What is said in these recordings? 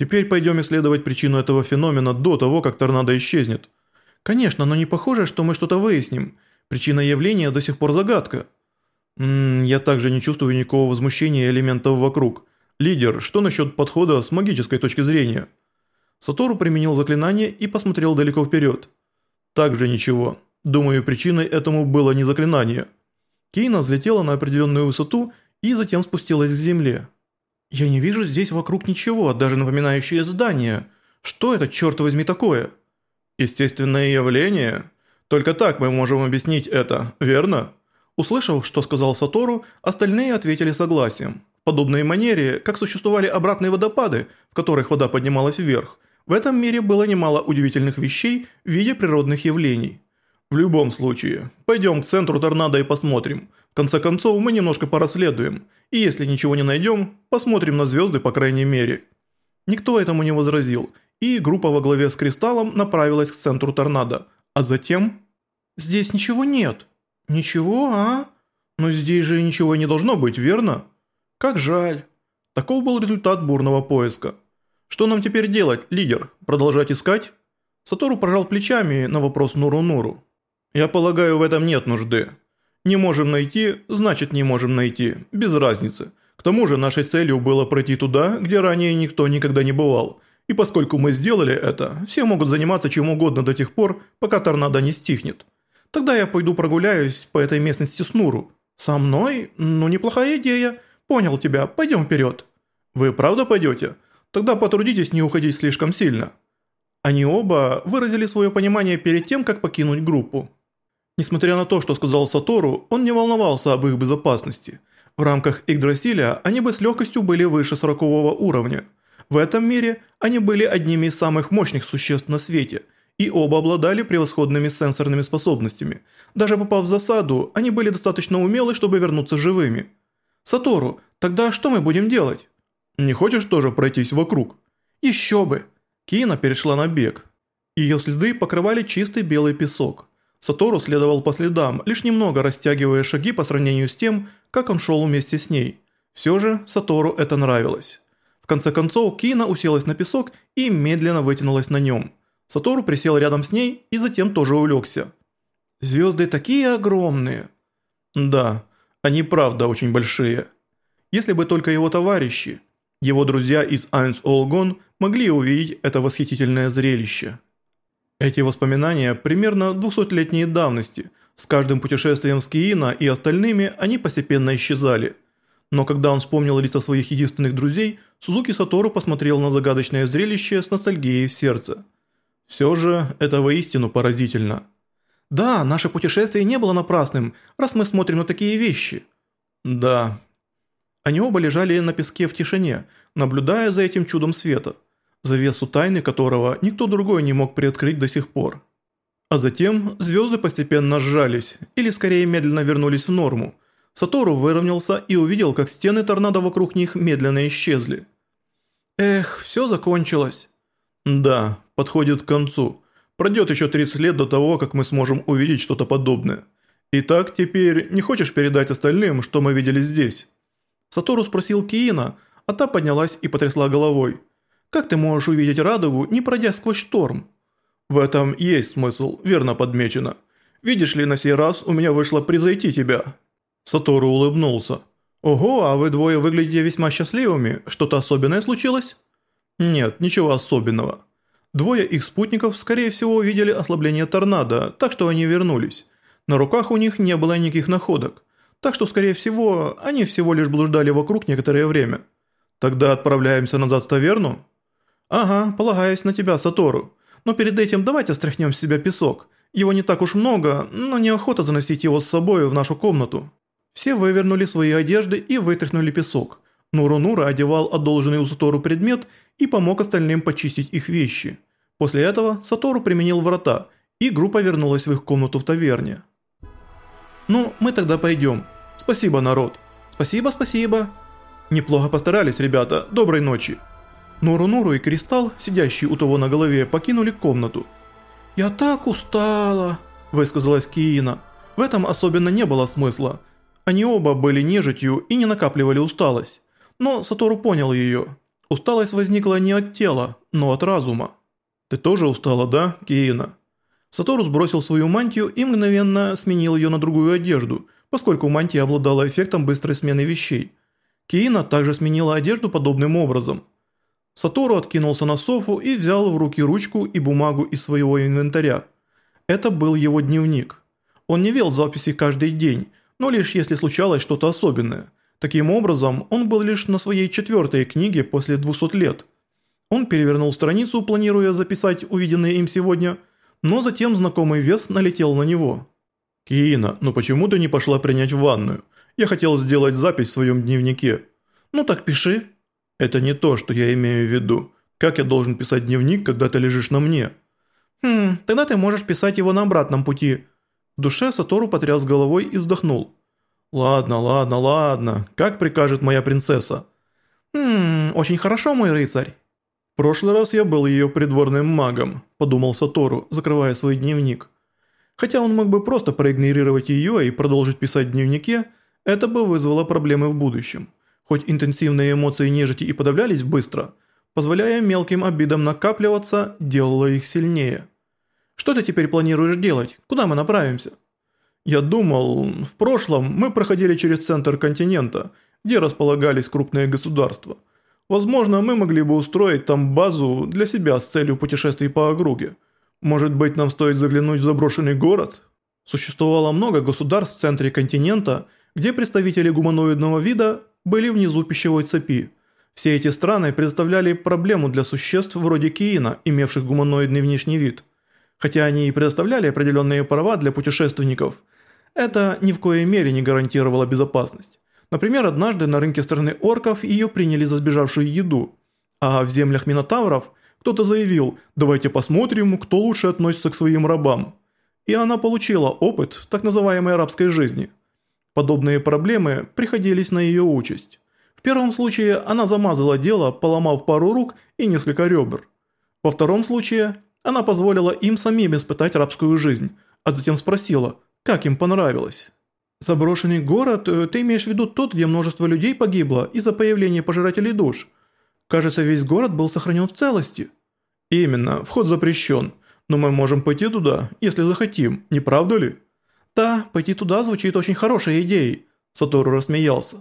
Теперь пойдем исследовать причину этого феномена до того, как торнадо исчезнет. Конечно, но не похоже, что мы что-то выясним. Причина явления до сих пор загадка. Ммм, я также не чувствую никакого возмущения элементов вокруг. Лидер, что насчет подхода с магической точки зрения? Сатору применил заклинание и посмотрел далеко вперед. Также ничего. Думаю, причиной этому было не заклинание. Кейна взлетела на определенную высоту и затем спустилась к земле. «Я не вижу здесь вокруг ничего, даже напоминающее здание. Что это, черт возьми, такое?» «Естественное явление? Только так мы можем объяснить это, верно?» Услышав, что сказал Сатору, остальные ответили согласием. В подобной манере, как существовали обратные водопады, в которых вода поднималась вверх, в этом мире было немало удивительных вещей в виде природных явлений. В любом случае, пойдем к центру торнадо и посмотрим. В конце концов, мы немножко порасследуем, и если ничего не найдем, посмотрим на звезды по крайней мере. Никто этому не возразил, и группа во главе с Кристаллом направилась к центру торнадо, а затем... «Здесь ничего нет». «Ничего, а? Но здесь же ничего не должно быть, верно?» «Как жаль». Таков был результат бурного поиска. «Что нам теперь делать, лидер? Продолжать искать?» Сатору пожал плечами на вопрос Нуру-Нуру. «Я полагаю, в этом нет нужды. Не можем найти, значит не можем найти, без разницы. К тому же нашей целью было пройти туда, где ранее никто никогда не бывал. И поскольку мы сделали это, все могут заниматься чем угодно до тех пор, пока торнадо не стихнет. Тогда я пойду прогуляюсь по этой местности с Нуру. Со мной? Ну неплохая идея. Понял тебя, пойдем вперед». «Вы правда пойдете? Тогда потрудитесь не уходить слишком сильно». Они оба выразили свое понимание перед тем, как покинуть группу. Несмотря на то, что сказал Сатору, он не волновался об их безопасности. В рамках Игдрасиля они бы с легкостью были выше 40 уровня. В этом мире они были одними из самых мощных существ на свете, и оба обладали превосходными сенсорными способностями. Даже попав в засаду, они были достаточно умелы, чтобы вернуться живыми. «Сатору, тогда что мы будем делать?» «Не хочешь тоже пройтись вокруг?» «Еще бы!» Кина перешла на бег. Ее следы покрывали чистый белый песок. Сатору следовал по следам, лишь немного растягивая шаги по сравнению с тем, как он шел вместе с ней. Все же Сатору это нравилось. В конце концов, Кина уселась на песок и медленно вытянулась на нем. Сатору присел рядом с ней и затем тоже улегся. «Звезды такие огромные!» «Да, они правда очень большие. Если бы только его товарищи, его друзья из Айнс Олгон могли увидеть это восхитительное зрелище». Эти воспоминания примерно 200-летней давности. С каждым путешествием с Киина и остальными они постепенно исчезали. Но когда он вспомнил лица своих единственных друзей, Сузуки Сатору посмотрел на загадочное зрелище с ностальгией в сердце. Все же это воистину поразительно. «Да, наше путешествие не было напрасным, раз мы смотрим на такие вещи». «Да». Они оба лежали на песке в тишине, наблюдая за этим чудом света – завесу тайны которого никто другой не мог приоткрыть до сих пор. А затем звезды постепенно сжались, или скорее медленно вернулись в норму. Сатору выровнялся и увидел, как стены торнадо вокруг них медленно исчезли. Эх, все закончилось. Да, подходит к концу. Пройдет еще 30 лет до того, как мы сможем увидеть что-то подобное. Итак, теперь не хочешь передать остальным, что мы видели здесь? Сатору спросил Киина, а та поднялась и потрясла головой. Как ты можешь увидеть радугу, не пройдя сквозь шторм? В этом есть смысл, верно подмечено. Видишь ли, на сей раз у меня вышло превзойти тебя. Сатору улыбнулся. Ого, а вы двое выглядите весьма счастливыми. Что-то особенное случилось? Нет, ничего особенного. Двое их спутников, скорее всего, увидели ослабление торнадо, так что они вернулись. На руках у них не было никаких находок. Так что, скорее всего, они всего лишь блуждали вокруг некоторое время. Тогда отправляемся назад в таверну? «Ага, полагаясь на тебя, Сатору. Но перед этим давайте стряхнем с себя песок. Его не так уж много, но неохота заносить его с собой в нашу комнату». Все вывернули свои одежды и вытряхнули песок. Нуру-Нура одевал одолженный у Сатору предмет и помог остальным почистить их вещи. После этого Сатору применил врата, и группа вернулась в их комнату в таверне. «Ну, мы тогда пойдем. Спасибо, народ». «Спасибо, спасибо». «Неплохо постарались, ребята. Доброй ночи». Нуру-Нуру и Кристалл, сидящие у того на голове, покинули комнату. «Я так устала», – высказалась Киина. В этом особенно не было смысла. Они оба были нежитью и не накапливали усталость. Но Сатору понял ее. Усталость возникла не от тела, но от разума. «Ты тоже устала, да, Киина?» Сатору сбросил свою мантию и мгновенно сменил ее на другую одежду, поскольку мантия обладала эффектом быстрой смены вещей. Киина также сменила одежду подобным образом. Сатору откинулся на софу и взял в руки ручку и бумагу из своего инвентаря. Это был его дневник. Он не вел записи каждый день, но лишь если случалось что-то особенное. Таким образом, он был лишь на своей четвертой книге после 200 лет. Он перевернул страницу, планируя записать увиденное им сегодня, но затем знакомый вес налетел на него. «Киина, ну почему ты не пошла принять ванную? Я хотел сделать запись в своем дневнике». «Ну так пиши». «Это не то, что я имею в виду. Как я должен писать дневник, когда ты лежишь на мне?» «Хм, тогда ты можешь писать его на обратном пути». В душе Сатору потряс головой и вздохнул. «Ладно, ладно, ладно. Как прикажет моя принцесса?» «Хм, очень хорошо, мой рыцарь». «В прошлый раз я был ее придворным магом», – подумал Сатору, закрывая свой дневник. Хотя он мог бы просто проигнорировать ее и продолжить писать в дневнике, это бы вызвало проблемы в будущем. Хоть интенсивные эмоции нежити и подавлялись быстро, позволяя мелким обидам накапливаться, делало их сильнее. «Что ты теперь планируешь делать? Куда мы направимся?» «Я думал, в прошлом мы проходили через центр континента, где располагались крупные государства. Возможно, мы могли бы устроить там базу для себя с целью путешествий по округе. Может быть, нам стоит заглянуть в заброшенный город?» Существовало много государств в центре континента, где представители гуманоидного вида были внизу пищевой цепи. Все эти страны представляли проблему для существ вроде Киина, имевших гуманоидный внешний вид. Хотя они и предоставляли определенные права для путешественников, это ни в коей мере не гарантировало безопасность. Например, однажды на рынке страны орков ее приняли за сбежавшую еду, а в землях минотавров кто-то заявил «давайте посмотрим, кто лучше относится к своим рабам». И она получила опыт так называемой арабской жизни. Подобные проблемы приходились на ее участь. В первом случае она замазала дело, поломав пару рук и несколько ребер. Во втором случае она позволила им самим испытать рабскую жизнь, а затем спросила, как им понравилось. «Заброшенный город, э, ты имеешь в виду тот, где множество людей погибло из-за появления пожирателей душ? Кажется, весь город был сохранен в целости». «Именно, вход запрещен, но мы можем пойти туда, если захотим, не правда ли?» «Да, пойти туда звучит очень хорошей идеей», – Сатору рассмеялся.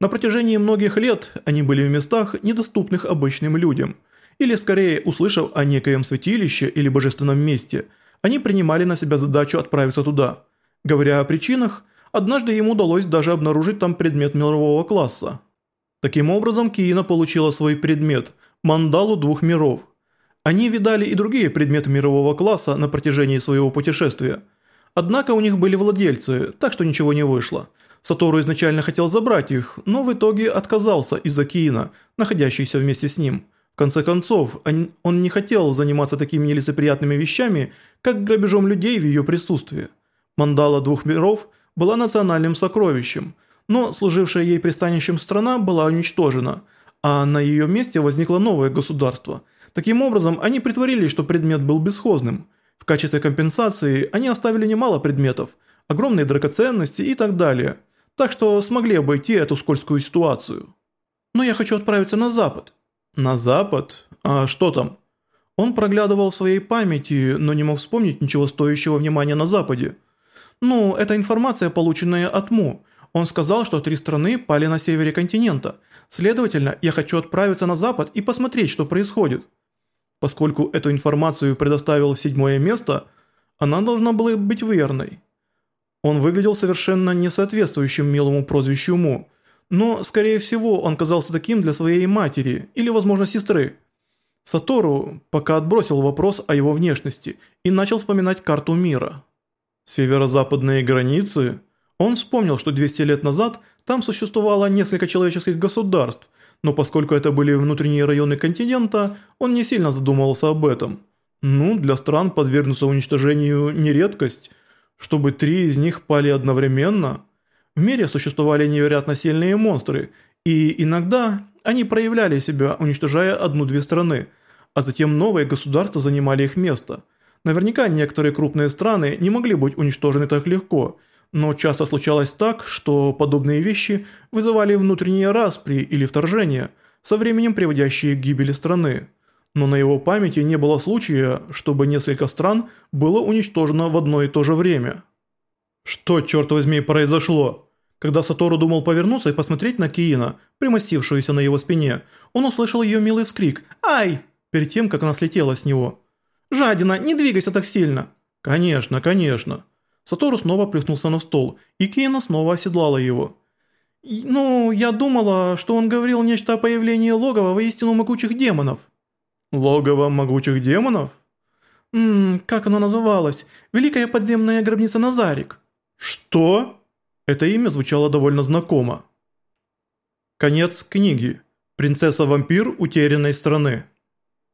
На протяжении многих лет они были в местах, недоступных обычным людям. Или скорее, услышав о некоем святилище или божественном месте, они принимали на себя задачу отправиться туда. Говоря о причинах, однажды ему удалось даже обнаружить там предмет мирового класса. Таким образом, Киина получила свой предмет – мандалу двух миров. Они видали и другие предметы мирового класса на протяжении своего путешествия. Однако у них были владельцы, так что ничего не вышло – Сатору изначально хотел забрать их, но в итоге отказался из-за Киина, находящейся вместе с ним. В конце концов, он не хотел заниматься такими нелицеприятными вещами, как грабежом людей в ее присутствии. Мандала двух миров была национальным сокровищем, но служившая ей пристанищем страна была уничтожена, а на ее месте возникло новое государство. Таким образом, они притворились, что предмет был бесхозным. В качестве компенсации они оставили немало предметов, огромные драгоценности и так далее – так что смогли обойти эту скользкую ситуацию. Но я хочу отправиться на запад. На запад? А что там? Он проглядывал в своей памяти, но не мог вспомнить ничего стоящего внимания на западе. Ну, это информация, полученная от Му. Он сказал, что три страны пали на севере континента. Следовательно, я хочу отправиться на запад и посмотреть, что происходит. Поскольку эту информацию предоставил седьмое место, она должна была быть верной. Он выглядел совершенно не соответствующим милому прозвищу Му, но, скорее всего, он казался таким для своей матери или, возможно, сестры. Сатору пока отбросил вопрос о его внешности и начал вспоминать карту мира. Северо-западные границы? Он вспомнил, что 200 лет назад там существовало несколько человеческих государств, но поскольку это были внутренние районы континента, он не сильно задумывался об этом. Ну, для стран подвергнуться уничтожению не редкость – чтобы три из них пали одновременно? В мире существовали невероятно сильные монстры, и иногда они проявляли себя, уничтожая одну-две страны, а затем новые государства занимали их место. Наверняка некоторые крупные страны не могли быть уничтожены так легко, но часто случалось так, что подобные вещи вызывали внутренние распри или вторжения, со временем приводящие к гибели страны. Но на его памяти не было случая, чтобы несколько стран было уничтожено в одно и то же время. Что, черт возьми, произошло? Когда Сатору думал повернуться и посмотреть на Киина, примостившуюся на его спине, он услышал ее милый вскрик «Ай!» перед тем, как она слетела с него. «Жадина, не двигайся так сильно!» «Конечно, конечно!» Сатору снова плюхнулся на стол, и Киина снова оседлала его. «Ну, я думала, что он говорил нечто о появлении логова воистину могучих демонов». «Логово могучих демонов?» «Ммм, как оно называлось? Великая подземная гробница Назарик». «Что?» Это имя звучало довольно знакомо. Конец книги. Принцесса-вампир утерянной страны.